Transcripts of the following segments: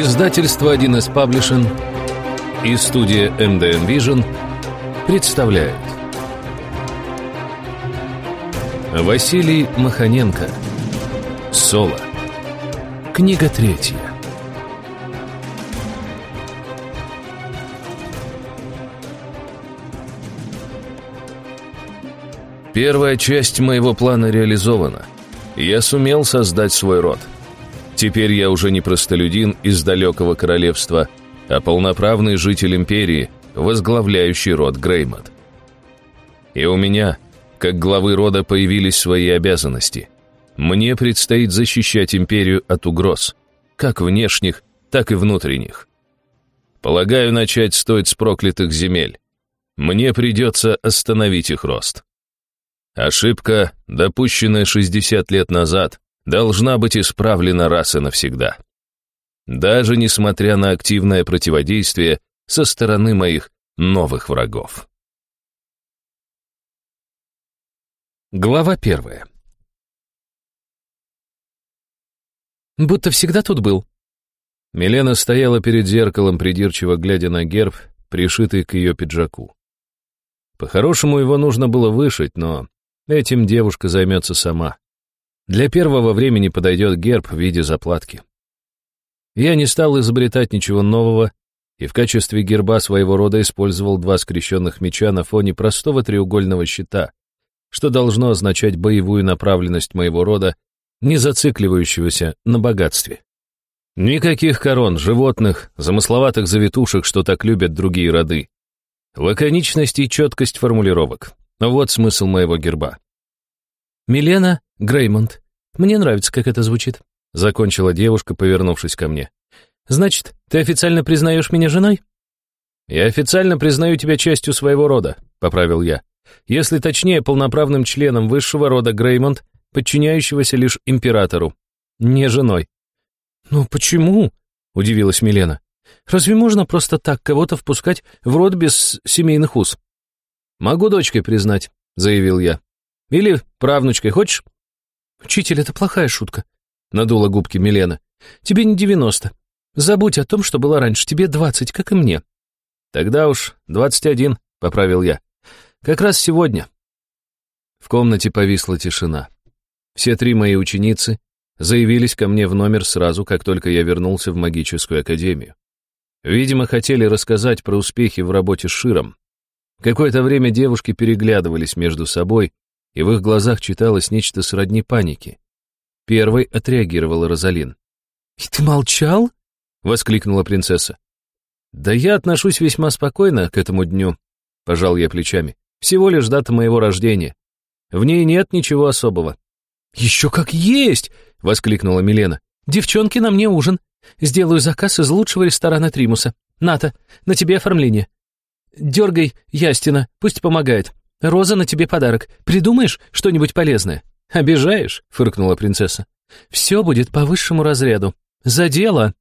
Издательство 1С Паблишин и студия MDM Vision представляют. Василий Маханенко Соло. Книга третья. Первая часть моего плана реализована. Я сумел создать свой род – Теперь я уже не простолюдин из далекого королевства, а полноправный житель империи, возглавляющий род Греймот. И у меня, как главы рода, появились свои обязанности. Мне предстоит защищать империю от угроз, как внешних, так и внутренних. Полагаю, начать стоит с проклятых земель. Мне придется остановить их рост. Ошибка, допущенная 60 лет назад, должна быть исправлена раз и навсегда. Даже несмотря на активное противодействие со стороны моих новых врагов. Глава первая. «Будто всегда тут был». Милена стояла перед зеркалом, придирчиво глядя на герб, пришитый к ее пиджаку. По-хорошему его нужно было вышить, но этим девушка займется сама. Для первого времени подойдет герб в виде заплатки. Я не стал изобретать ничего нового и в качестве герба своего рода использовал два скрещенных меча на фоне простого треугольного щита, что должно означать боевую направленность моего рода, не зацикливающегося на богатстве. Никаких корон, животных, замысловатых завитушек, что так любят другие роды. Лаконичность и четкость формулировок. Вот смысл моего герба. Милена Греймонд. Мне нравится, как это звучит», — закончила девушка, повернувшись ко мне. «Значит, ты официально признаешь меня женой?» «Я официально признаю тебя частью своего рода», — поправил я. «Если точнее, полноправным членом высшего рода Греймонд, подчиняющегося лишь императору, не женой». «Ну почему?» — удивилась Милена. «Разве можно просто так кого-то впускать в род без семейных уз?» «Могу дочкой признать», — заявил я. Или правнучкой хочешь?» «Учитель, это плохая шутка», — надула губки Милена. «Тебе не девяносто. Забудь о том, что было раньше. Тебе двадцать, как и мне». «Тогда уж двадцать один», — поправил я. «Как раз сегодня». В комнате повисла тишина. Все три мои ученицы заявились ко мне в номер сразу, как только я вернулся в магическую академию. Видимо, хотели рассказать про успехи в работе с Широм. Какое-то время девушки переглядывались между собой, и в их глазах читалось нечто сродни панике. Первой отреагировала Розалин. «И ты молчал?» — воскликнула принцесса. «Да я отношусь весьма спокойно к этому дню», — пожал я плечами. «Всего лишь дата моего рождения. В ней нет ничего особого». «Еще как есть!» — воскликнула Милена. «Девчонки, на мне ужин. Сделаю заказ из лучшего ресторана Тримуса. Ната, на тебе оформление. Дергай Ястина, пусть помогает. Роза, на тебе подарок. Придумаешь что-нибудь полезное?» «Обижаешь?» — фыркнула принцесса. «Все будет по высшему разряду. За дело!»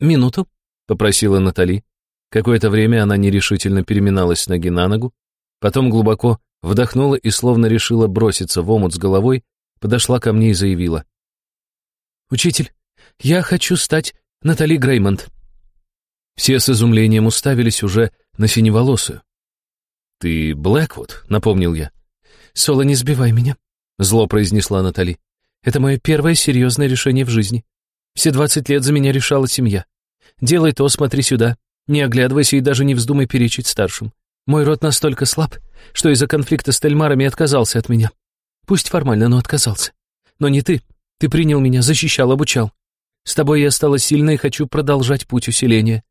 «Минуту», — попросила Натали. Какое-то время она нерешительно переминалась с ноги на ногу, потом глубоко вдохнула и словно решила броситься в омут с головой, подошла ко мне и заявила. «Учитель, я хочу стать Натали Греймонд». Все с изумлением уставились уже на синеволосую. «Ты Блэквуд», — напомнил я. «Соло, не сбивай меня», — зло произнесла Натали. «Это мое первое серьезное решение в жизни. Все двадцать лет за меня решала семья. Делай то, смотри сюда. Не оглядывайся и даже не вздумай перечить старшим. Мой род настолько слаб, что из-за конфликта с Тельмарами отказался от меня. Пусть формально, но отказался. Но не ты. Ты принял меня, защищал, обучал. С тобой я стала сильной и хочу продолжать путь усиления.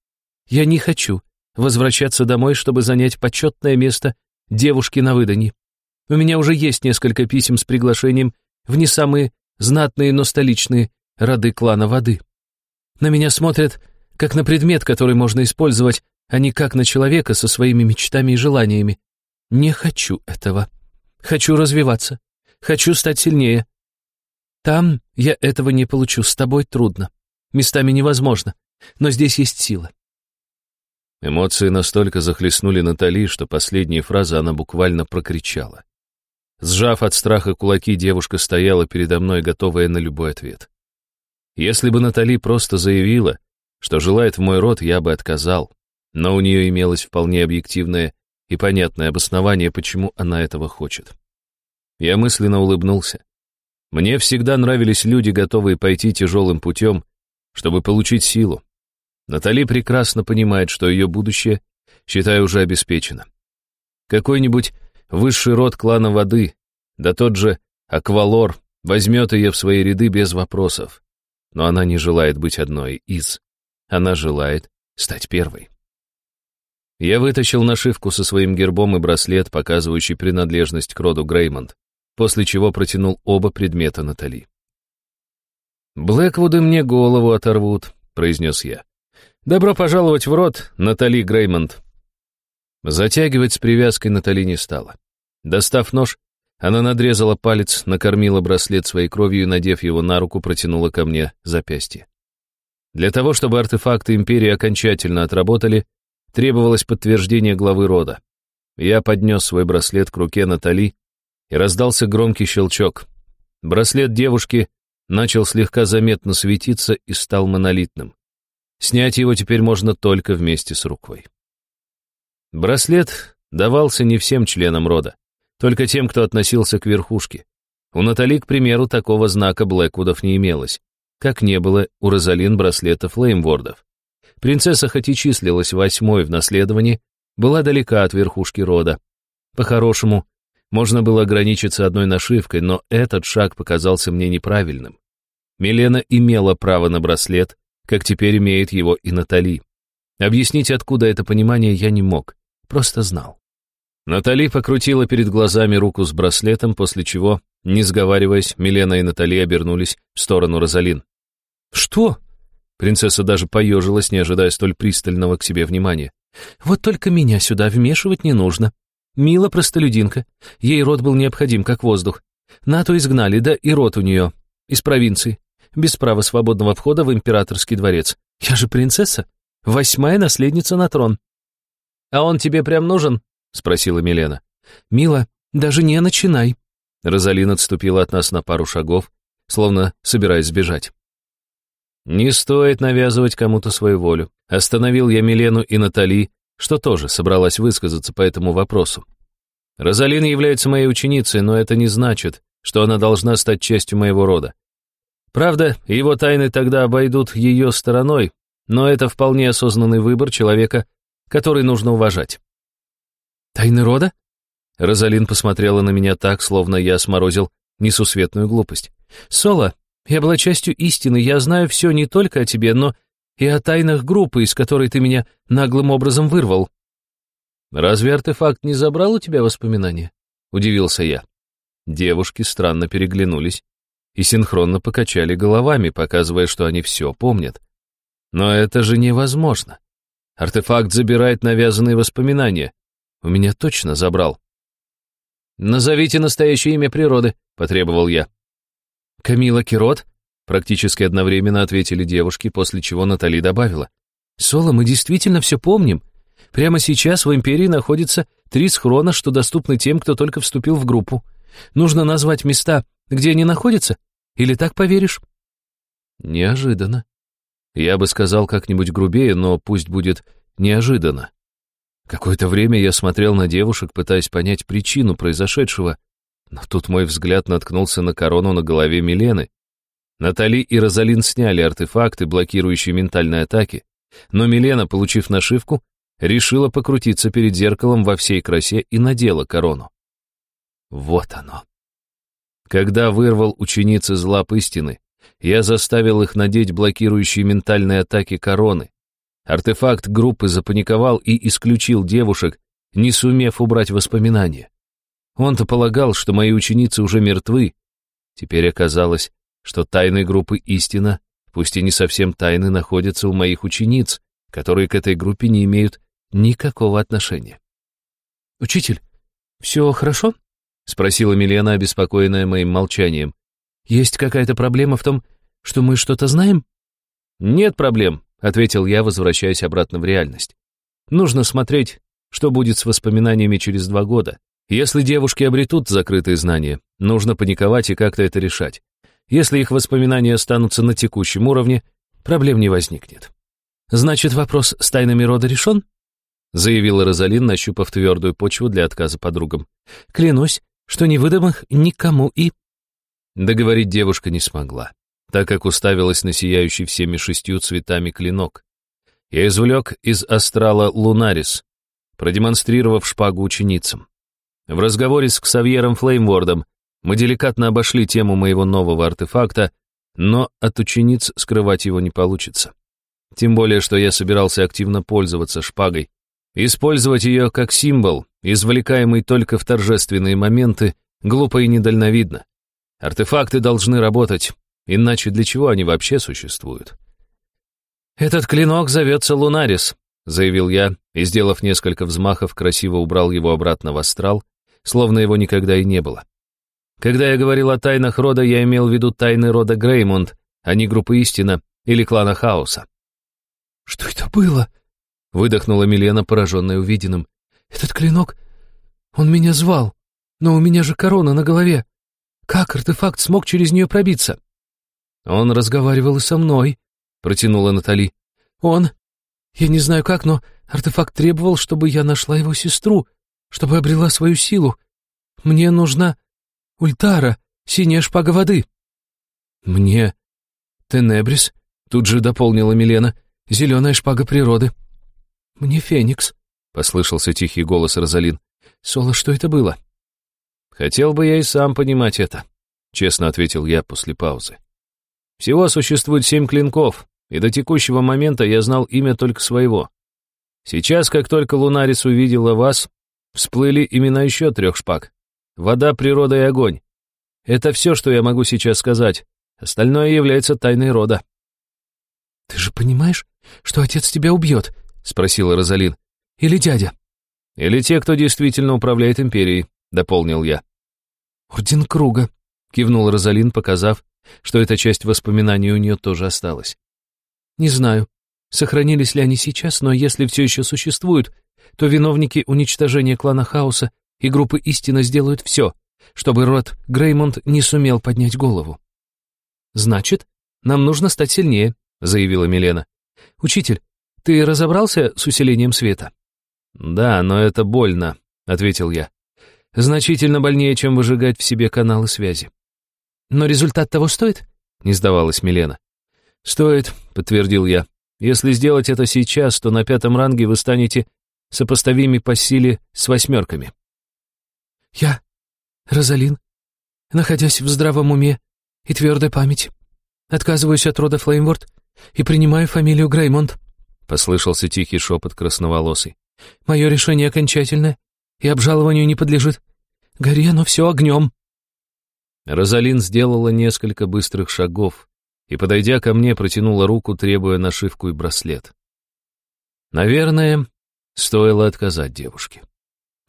Я не хочу, возвращаться домой, чтобы занять почетное место девушки на выданье. У меня уже есть несколько писем с приглашением в не самые знатные, но столичные роды клана воды. На меня смотрят как на предмет, который можно использовать, а не как на человека со своими мечтами и желаниями. Не хочу этого. Хочу развиваться. Хочу стать сильнее. Там я этого не получу, с тобой трудно. Местами невозможно, но здесь есть сила. Эмоции настолько захлестнули Натали, что последние фразы она буквально прокричала. Сжав от страха кулаки, девушка стояла передо мной, готовая на любой ответ. Если бы Натали просто заявила, что желает в мой род, я бы отказал. Но у нее имелось вполне объективное и понятное обоснование, почему она этого хочет. Я мысленно улыбнулся. Мне всегда нравились люди, готовые пойти тяжелым путем, чтобы получить силу. Натали прекрасно понимает, что ее будущее, считаю, уже обеспечено. Какой-нибудь высший род клана воды, да тот же Аквалор, возьмет ее в свои ряды без вопросов. Но она не желает быть одной из. Она желает стать первой. Я вытащил нашивку со своим гербом и браслет, показывающий принадлежность к роду Греймонд, после чего протянул оба предмета Натали. «Блэквуды мне голову оторвут», — произнес я. «Добро пожаловать в род, Натали Греймонд». Затягивать с привязкой Натали не стала. Достав нож, она надрезала палец, накормила браслет своей кровью и, надев его на руку, протянула ко мне запястье. Для того, чтобы артефакты Империи окончательно отработали, требовалось подтверждение главы рода. Я поднес свой браслет к руке Натали, и раздался громкий щелчок. Браслет девушки начал слегка заметно светиться и стал монолитным. Снять его теперь можно только вместе с рукой. Браслет давался не всем членам рода. Только тем, кто относился к верхушке. У Натали, к примеру, такого знака Блэквудов не имелось, как не было у Розалин браслета Флеймвордов. Принцесса, хоть и числилась восьмой в наследовании, была далека от верхушки рода. По-хорошему, можно было ограничиться одной нашивкой, но этот шаг показался мне неправильным. Милена имела право на браслет, как теперь имеет его и Натали. Объяснить, откуда это понимание, я не мог, просто знал. Натали покрутила перед глазами руку с браслетом, после чего, не сговариваясь, Милена и Натали обернулись в сторону Розалин. «Что?» Принцесса даже поежилась, не ожидая столь пристального к себе внимания. «Вот только меня сюда вмешивать не нужно. Мила простолюдинка. Ей рот был необходим, как воздух. Нату изгнали, да и рот у нее. Из провинции. Без права свободного входа в императорский дворец. Я же принцесса. Восьмая наследница на трон. А он тебе прям нужен?» — спросила Милена. «Мила, даже не начинай». Розалина отступила от нас на пару шагов, словно собираясь сбежать. «Не стоит навязывать кому-то свою волю». Остановил я Милену и Натали, что тоже собралась высказаться по этому вопросу. Розалина является моей ученицей, но это не значит, что она должна стать частью моего рода. Правда, его тайны тогда обойдут ее стороной, но это вполне осознанный выбор человека, который нужно уважать. «Тайны рода?» Розалин посмотрела на меня так, словно я сморозил несусветную глупость. «Соло, я была частью истины, я знаю все не только о тебе, но и о тайнах группы, из которой ты меня наглым образом вырвал». «Разве артефакт не забрал у тебя воспоминания?» — удивился я. Девушки странно переглянулись и синхронно покачали головами, показывая, что они все помнят. Но это же невозможно. Артефакт забирает навязанные воспоминания. У меня точно забрал. «Назовите настоящее имя природы», — потребовал я. «Камила Кирот?» — практически одновременно ответили девушки, после чего Натали добавила. «Соло, мы действительно все помним. Прямо сейчас в Империи находится три схрона, что доступны тем, кто только вступил в группу. Нужно назвать места, где они находятся, или так поверишь?» Неожиданно. Я бы сказал как-нибудь грубее, но пусть будет неожиданно. Какое-то время я смотрел на девушек, пытаясь понять причину произошедшего, но тут мой взгляд наткнулся на корону на голове Милены. Натали и Розалин сняли артефакты, блокирующие ментальные атаки, но Милена, получив нашивку, решила покрутиться перед зеркалом во всей красе и надела корону. Вот оно. Когда вырвал ученицы из лап истины, я заставил их надеть блокирующие ментальные атаки короны, Артефакт группы запаниковал и исключил девушек, не сумев убрать воспоминания. Он-то полагал, что мои ученицы уже мертвы. Теперь оказалось, что тайны группы истина, пусть и не совсем тайны, находятся у моих учениц, которые к этой группе не имеют никакого отношения. «Учитель, все хорошо?» — спросила Милена, обеспокоенная моим молчанием. «Есть какая-то проблема в том, что мы что-то знаем?» «Нет проблем», — ответил я, возвращаясь обратно в реальность. «Нужно смотреть, что будет с воспоминаниями через два года. Если девушки обретут закрытые знания, нужно паниковать и как-то это решать. Если их воспоминания останутся на текущем уровне, проблем не возникнет. Значит, вопрос с тайнами рода решен? Заявила Розалин, нащупав твердую почву для отказа подругам. Клянусь, что не выдам их никому и... Договорить девушка не смогла, так как уставилась на сияющий всеми шестью цветами клинок. Я извлек из астрала Лунарис, продемонстрировав шпагу ученицам. В разговоре с Ксавьером Флеймвордом мы деликатно обошли тему моего нового артефакта, но от учениц скрывать его не получится. Тем более, что я собирался активно пользоваться шпагой. Использовать ее как символ, извлекаемый только в торжественные моменты, глупо и недальновидно. Артефакты должны работать, иначе для чего они вообще существуют? «Этот клинок зовется Лунарис», — заявил я, и, сделав несколько взмахов, красиво убрал его обратно в астрал, словно его никогда и не было. Когда я говорил о тайнах рода, я имел в виду тайны рода Греймонд, а не группы Истина или клана Хаоса. «Что это было?» — выдохнула Милена, пораженная увиденным. «Этот клинок... Он меня звал, но у меня же корона на голове. Как артефакт смог через нее пробиться?» «Он разговаривал и со мной», — протянула Натали. «Он... Я не знаю как, но артефакт требовал, чтобы я нашла его сестру, чтобы обрела свою силу. Мне нужна Ультара, синяя шпага воды». «Мне Тенебрис», — тут же дополнила Милена, — «зеленая шпага природы». «Мне Феникс», — послышался тихий голос Розалин. «Соло, что это было?» «Хотел бы я и сам понимать это», — честно ответил я после паузы. «Всего существует семь клинков, и до текущего момента я знал имя только своего. Сейчас, как только Лунарис увидела вас, всплыли имена еще трех шпаг. Вода, природа и огонь. Это все, что я могу сейчас сказать. Остальное является тайной рода». «Ты же понимаешь, что отец тебя убьет?» — спросила Розалин. «Или дядя?» «Или те, кто действительно управляет империей», — дополнил я. «Орден Круга», — кивнул Розалин, показав, что эта часть воспоминаний у нее тоже осталась. «Не знаю, сохранились ли они сейчас, но если все еще существуют, то виновники уничтожения клана Хаоса и группы Истина сделают все, чтобы род Греймонд не сумел поднять голову. «Значит, нам нужно стать сильнее», — заявила Милена. «Учитель, ты разобрался с усилением света?» «Да, но это больно», — ответил я. «Значительно больнее, чем выжигать в себе каналы связи». «Но результат того стоит?» — не сдавалась Милена. «Стоит», — подтвердил я. «Если сделать это сейчас, то на пятом ранге вы станете сопоставимы по силе с восьмерками». Я, Розалин, находясь в здравом уме и твердой памяти, отказываюсь от рода Флеймворд и принимаю фамилию Греймонд», — послышался тихий шепот красноволосый. «Мое решение окончательное и обжалованию не подлежит. Гори оно все огнем». Розалин сделала несколько быстрых шагов и, подойдя ко мне, протянула руку, требуя нашивку и браслет. Наверное, стоило отказать девушке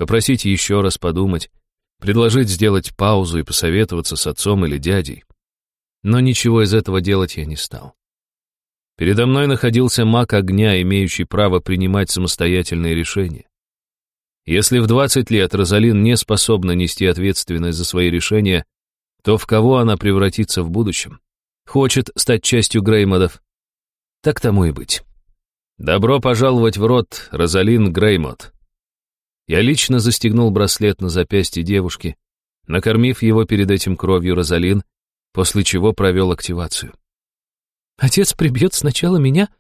попросить еще раз подумать, предложить сделать паузу и посоветоваться с отцом или дядей. Но ничего из этого делать я не стал. Передо мной находился маг огня, имеющий право принимать самостоятельные решения. Если в 20 лет Розалин не способна нести ответственность за свои решения, то в кого она превратится в будущем? Хочет стать частью Греймодов? Так тому и быть. Добро пожаловать в род, Розалин Греймод. Я лично застегнул браслет на запястье девушки, накормив его перед этим кровью Розалин, после чего провел активацию. «Отец прибьет сначала меня,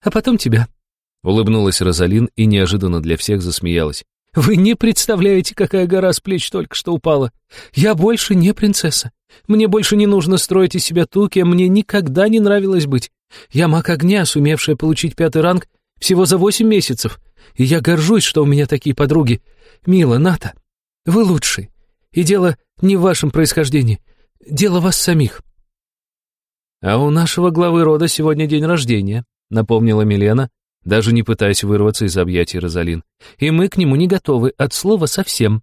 а потом тебя», — улыбнулась Розалин и неожиданно для всех засмеялась. «Вы не представляете, какая гора с плеч только что упала. Я больше не принцесса. Мне больше не нужно строить из себя ту, кем мне никогда не нравилось быть. Я маг огня, сумевшая получить пятый ранг всего за восемь месяцев. И я горжусь, что у меня такие подруги. Мила, Ната, вы лучшие. И дело не в вашем происхождении. Дело вас самих. А у нашего главы рода сегодня день рождения, напомнила Милена, даже не пытаясь вырваться из объятий Розалин. И мы к нему не готовы, от слова совсем.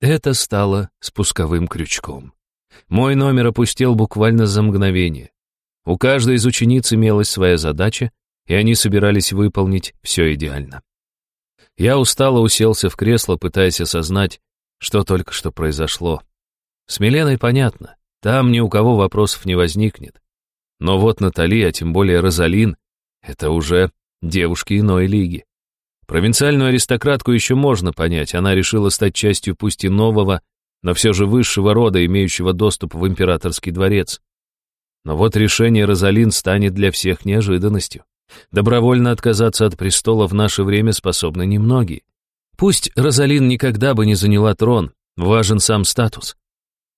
Это стало спусковым крючком. Мой номер опустел буквально за мгновение. У каждой из учениц имелась своя задача, и они собирались выполнить все идеально. Я устало уселся в кресло, пытаясь осознать, что только что произошло. С Миленой понятно, там ни у кого вопросов не возникнет. Но вот Натали, а тем более Розалин, Это уже девушки иной лиги. Провинциальную аристократку еще можно понять, она решила стать частью пусть и нового, но все же высшего рода, имеющего доступ в императорский дворец. Но вот решение Розалин станет для всех неожиданностью. Добровольно отказаться от престола в наше время способны немногие. Пусть Розалин никогда бы не заняла трон, важен сам статус.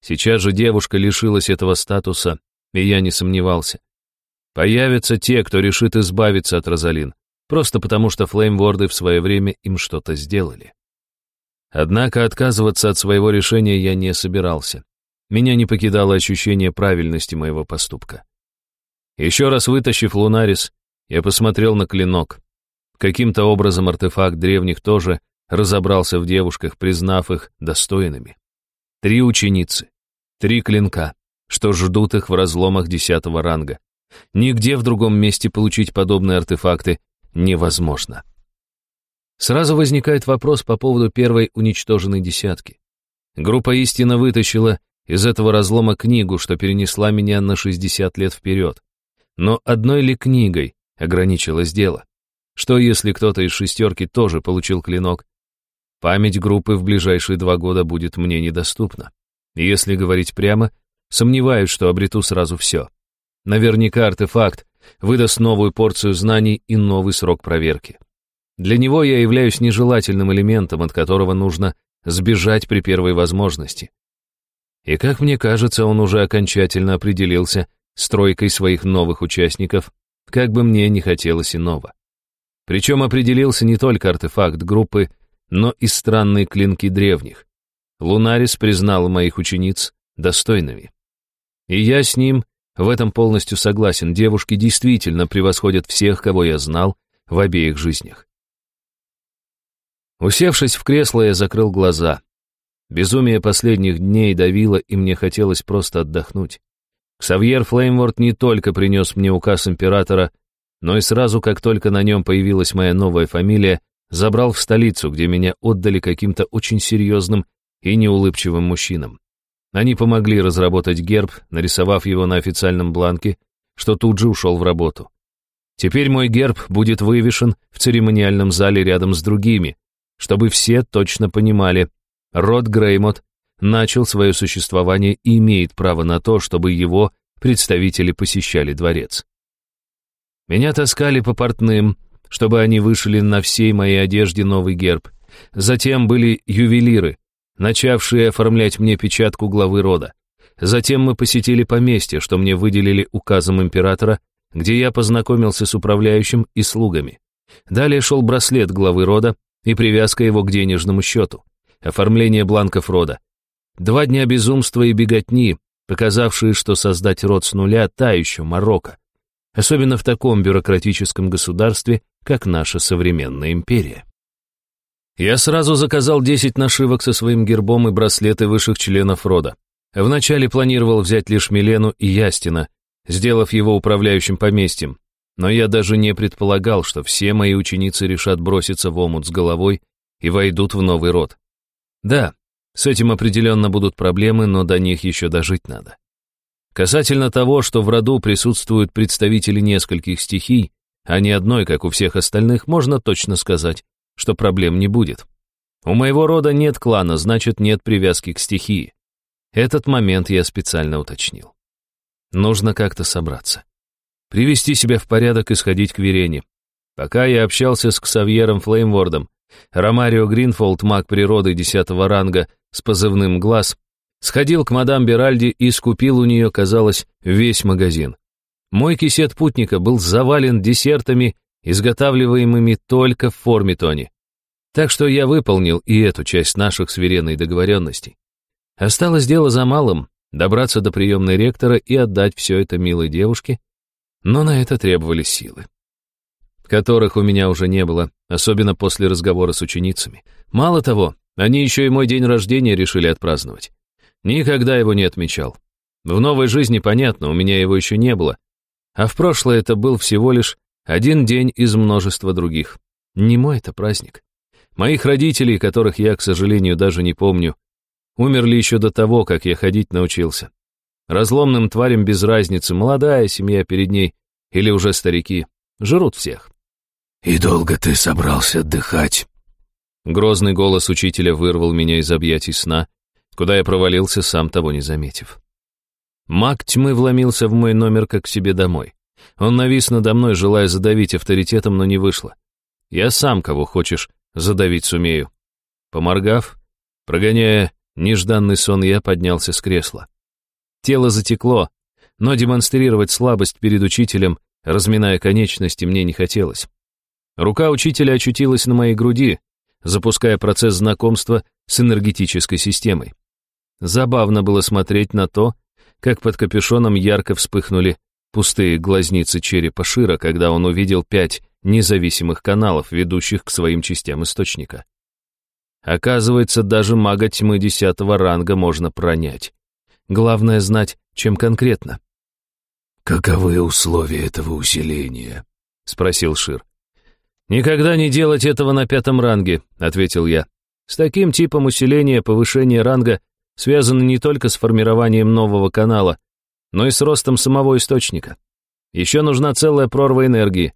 Сейчас же девушка лишилась этого статуса, и я не сомневался. Появятся те, кто решит избавиться от Розалин, просто потому что флеймворды в свое время им что-то сделали. Однако отказываться от своего решения я не собирался. Меня не покидало ощущение правильности моего поступка. Еще раз вытащив Лунарис, я посмотрел на клинок. Каким-то образом артефакт древних тоже разобрался в девушках, признав их достойными. Три ученицы, три клинка, что ждут их в разломах десятого ранга. Нигде в другом месте получить подобные артефакты невозможно. Сразу возникает вопрос по поводу первой уничтоженной десятки. Группа истина вытащила из этого разлома книгу, что перенесла меня на 60 лет вперед. Но одной ли книгой ограничилось дело? Что если кто-то из шестерки тоже получил клинок? Память группы в ближайшие два года будет мне недоступна. Если говорить прямо, сомневаюсь, что обрету сразу все. Наверняка артефакт выдаст новую порцию знаний и новый срок проверки. Для него я являюсь нежелательным элементом, от которого нужно сбежать при первой возможности. И, как мне кажется, он уже окончательно определился с тройкой своих новых участников, как бы мне не хотелось иного. Причем определился не только артефакт группы, но и странные клинки древних. Лунарис признал моих учениц достойными. И я с ним в этом полностью согласен, девушки действительно превосходят всех, кого я знал в обеих жизнях. Усевшись в кресло, я закрыл глаза. Безумие последних дней давило, и мне хотелось просто отдохнуть. Ксавьер Флеймворд не только принес мне указ императора, но и сразу, как только на нем появилась моя новая фамилия, забрал в столицу, где меня отдали каким-то очень серьезным и неулыбчивым мужчинам. Они помогли разработать герб, нарисовав его на официальном бланке, что тут же ушел в работу. Теперь мой герб будет вывешен в церемониальном зале рядом с другими, чтобы все точно понимали, род Греймот начал свое существование и имеет право на то, чтобы его представители посещали дворец. Меня таскали по портным, чтобы они вышили на всей моей одежде новый герб. Затем были ювелиры, начавшие оформлять мне печатку главы рода. Затем мы посетили поместье, что мне выделили указом императора, где я познакомился с управляющим и слугами. Далее шел браслет главы рода, и привязка его к денежному счету, оформление бланков рода. Два дня безумства и беготни, показавшие, что создать род с нуля – та еще Марокко. Особенно в таком бюрократическом государстве, как наша современная империя. Я сразу заказал 10 нашивок со своим гербом и браслеты высших членов рода. Вначале планировал взять лишь Милену и Ястина, сделав его управляющим поместьем, но я даже не предполагал, что все мои ученицы решат броситься в омут с головой и войдут в новый род. Да, с этим определенно будут проблемы, но до них еще дожить надо. Касательно того, что в роду присутствуют представители нескольких стихий, а не одной, как у всех остальных, можно точно сказать, что проблем не будет. У моего рода нет клана, значит, нет привязки к стихии. Этот момент я специально уточнил. Нужно как-то собраться привести себя в порядок и сходить к Верене. Пока я общался с Ксавьером Флеймвордом, Ромарио Гринфолд, маг природы десятого ранга с позывным «Глаз», сходил к мадам Беральди и скупил у нее, казалось, весь магазин. Мой кисет путника был завален десертами, изготавливаемыми только в форме Тони. Так что я выполнил и эту часть наших с Вереной договоренностей. Осталось дело за малым — добраться до приемной ректора и отдать все это милой девушке, но на это требовались силы, которых у меня уже не было, особенно после разговора с ученицами. Мало того, они еще и мой день рождения решили отпраздновать. Никогда его не отмечал. В новой жизни, понятно, у меня его еще не было, а в прошлое это был всего лишь один день из множества других. Не мой это праздник. Моих родителей, которых я, к сожалению, даже не помню, умерли еще до того, как я ходить научился. Разломным тварям без разницы, молодая семья перед ней или уже старики. Жрут всех. «И долго ты собрался отдыхать?» Грозный голос учителя вырвал меня из объятий сна, куда я провалился, сам того не заметив. Маг тьмы вломился в мой номер как к себе домой. Он навис надо мной, желая задавить авторитетом, но не вышло. Я сам, кого хочешь, задавить сумею. Поморгав, прогоняя нежданный сон, я поднялся с кресла. Тело затекло, но демонстрировать слабость перед учителем, разминая конечности, мне не хотелось. Рука учителя очутилась на моей груди, запуская процесс знакомства с энергетической системой. Забавно было смотреть на то, как под капюшоном ярко вспыхнули пустые глазницы черепа Шира, когда он увидел пять независимых каналов, ведущих к своим частям источника. Оказывается, даже мага тьмы десятого ранга можно пронять. Главное знать, чем конкретно. «Каковы условия этого усиления?» — спросил Шир. «Никогда не делать этого на пятом ранге», — ответил я. «С таким типом усиления повышение ранга связано не только с формированием нового канала, но и с ростом самого источника. Еще нужна целая прорва энергии.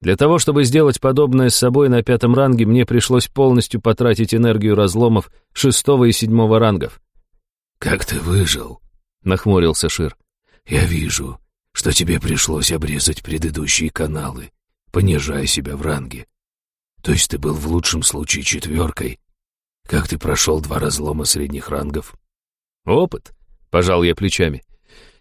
Для того, чтобы сделать подобное с собой на пятом ранге, мне пришлось полностью потратить энергию разломов шестого и седьмого рангов. «Как ты выжил?» — нахмурился Шир. «Я вижу, что тебе пришлось обрезать предыдущие каналы, понижая себя в ранге. То есть ты был в лучшем случае четверкой. Как ты прошел два разлома средних рангов?» «Опыт», — пожал я плечами.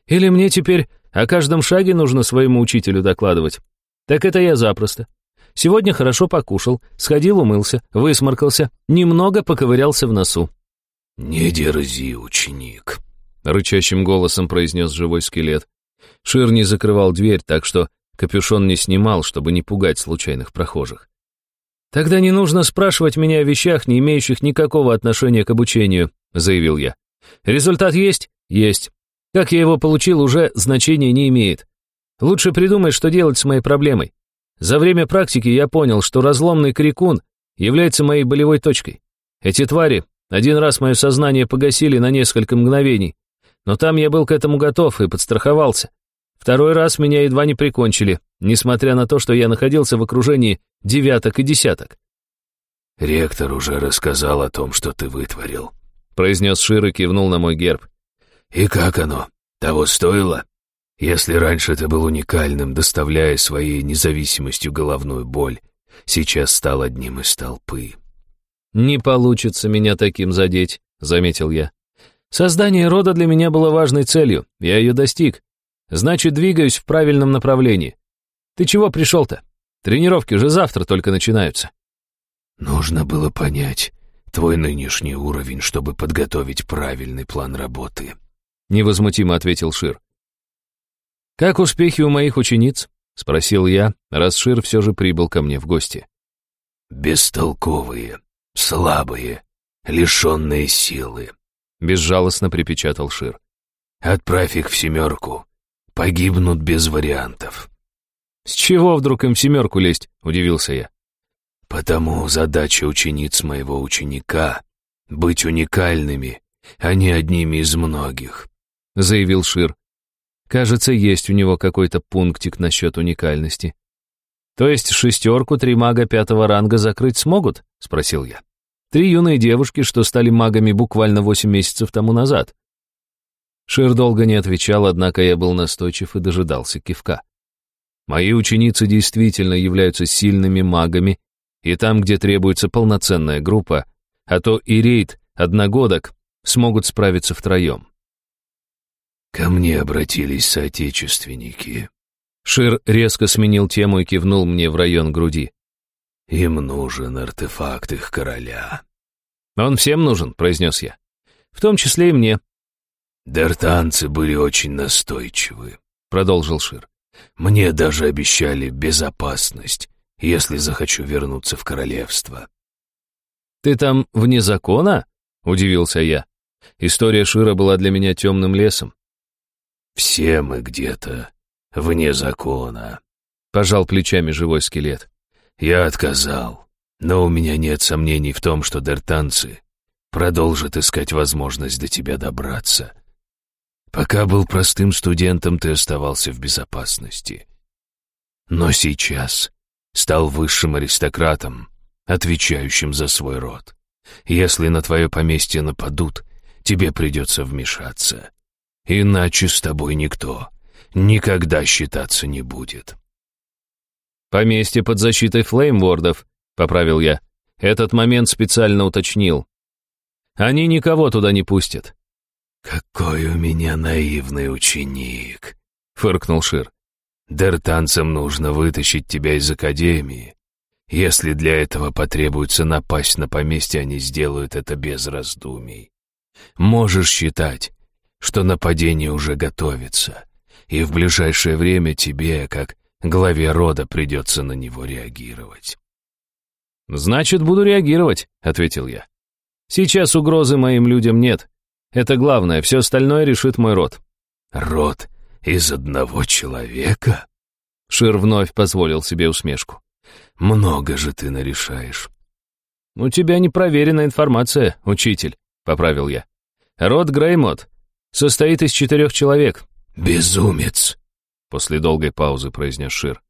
«Или мне теперь о каждом шаге нужно своему учителю докладывать? Так это я запросто. Сегодня хорошо покушал, сходил, умылся, высморкался, немного поковырялся в носу. «Не дерзи, ученик», — рычащим голосом произнес живой скелет. Шир не закрывал дверь, так что капюшон не снимал, чтобы не пугать случайных прохожих. «Тогда не нужно спрашивать меня о вещах, не имеющих никакого отношения к обучению», — заявил я. «Результат есть? Есть. Как я его получил, уже значения не имеет. Лучше придумай, что делать с моей проблемой. За время практики я понял, что разломный крикун является моей болевой точкой. Эти твари один раз мое сознание погасили на несколько мгновений, но там я был к этому готов и подстраховался. Второй раз меня едва не прикончили, несмотря на то, что я находился в окружении девяток и десяток. «Ректор уже рассказал о том, что ты вытворил», — произнес Шир и кивнул на мой герб. «И как оно? Того стоило? Если раньше ты был уникальным, доставляя своей независимостью головную боль, сейчас стал одним из толпы». «Не получится меня таким задеть», — заметил я. «Создание рода для меня было важной целью, я ее достиг. Значит, двигаюсь в правильном направлении. Ты чего пришел-то? Тренировки же завтра только начинаются». «Нужно было понять твой нынешний уровень, чтобы подготовить правильный план работы», — невозмутимо ответил Шир. «Как успехи у моих учениц?» — спросил я, раз Шир все же прибыл ко мне в гости. «Бестолковые», слабые, лишенные силы», — безжалостно припечатал Шир. «Отправь их в семерку. Погибнут без вариантов». «С чего вдруг им в семерку лезть?» — удивился я. «Потому задача учениц моего ученика — быть уникальными, а не одними из многих», — заявил Шир. «Кажется, есть у него какой-то пунктик насчет уникальности». «То есть шестерку три мага пятого ранга закрыть смогут?» — спросил я. Три юные девушки, что стали магами буквально восемь месяцев тому назад. Шир долго не отвечал, однако я был настойчив и дожидался кивка. Мои ученицы действительно являются сильными магами, и там, где требуется полноценная группа, а то и рейд одногодок, смогут справиться втроем. «Ко мне обратились соотечественники». Шир резко сменил тему и кивнул мне в район груди. Им нужен артефакт их короля. Он всем нужен, произнес я. В том числе и мне. Дертанцы были очень настойчивы, продолжил Шир. Мне даже обещали безопасность, если захочу вернуться в королевство. Ты там вне закона? Удивился я. История Шира была для меня темным лесом. Все мы где-то вне закона, пожал плечами живой скелет. Я отказал, но у меня нет сомнений в том, что дертанцы продолжат искать возможность до тебя добраться. Пока был простым студентом, ты оставался в безопасности. но сейчас стал высшим аристократом, отвечающим за свой род. Если на твое поместье нападут, тебе придется вмешаться. Иначе с тобой никто никогда считаться не будет. «Поместье под защитой флеймвордов», — поправил я. Этот момент специально уточнил. «Они никого туда не пустят». «Какой у меня наивный ученик», — фыркнул Шир. «Дертанцам нужно вытащить тебя из академии. Если для этого потребуется напасть на поместье, они сделают это без раздумий. Можешь считать, что нападение уже готовится, и в ближайшее время тебе, как главе рода придется на него реагировать. «Значит, буду реагировать», — ответил я. «Сейчас угрозы моим людям нет. Это главное, все остальное решит мой род». «Род из одного человека?» Шир вновь позволил себе усмешку. «Много же ты нарешаешь». «У тебя непроверенная информация, учитель», — поправил я. «Род Греймот состоит из четырех человек». «Безумец!» После долгой паузы произнес Шир.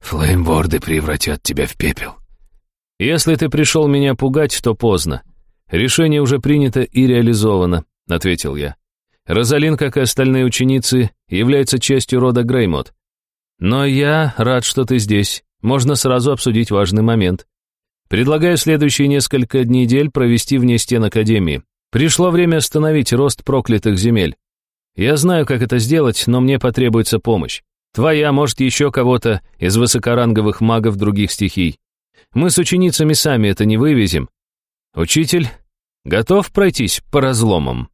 «Флеймворды превратят тебя в пепел». «Если ты пришел меня пугать, то поздно. Решение уже принято и реализовано», — ответил я. «Розалин, как и остальные ученицы, является частью рода Греймот. Но я рад, что ты здесь. Можно сразу обсудить важный момент. Предлагаю следующие несколько недель провести вне стен Академии. Пришло время остановить рост проклятых земель. Я знаю, как это сделать, но мне потребуется помощь. Твоя, может, еще кого-то из высокоранговых магов других стихий. Мы с ученицами сами это не вывезем. Учитель, готов пройтись по разломам?»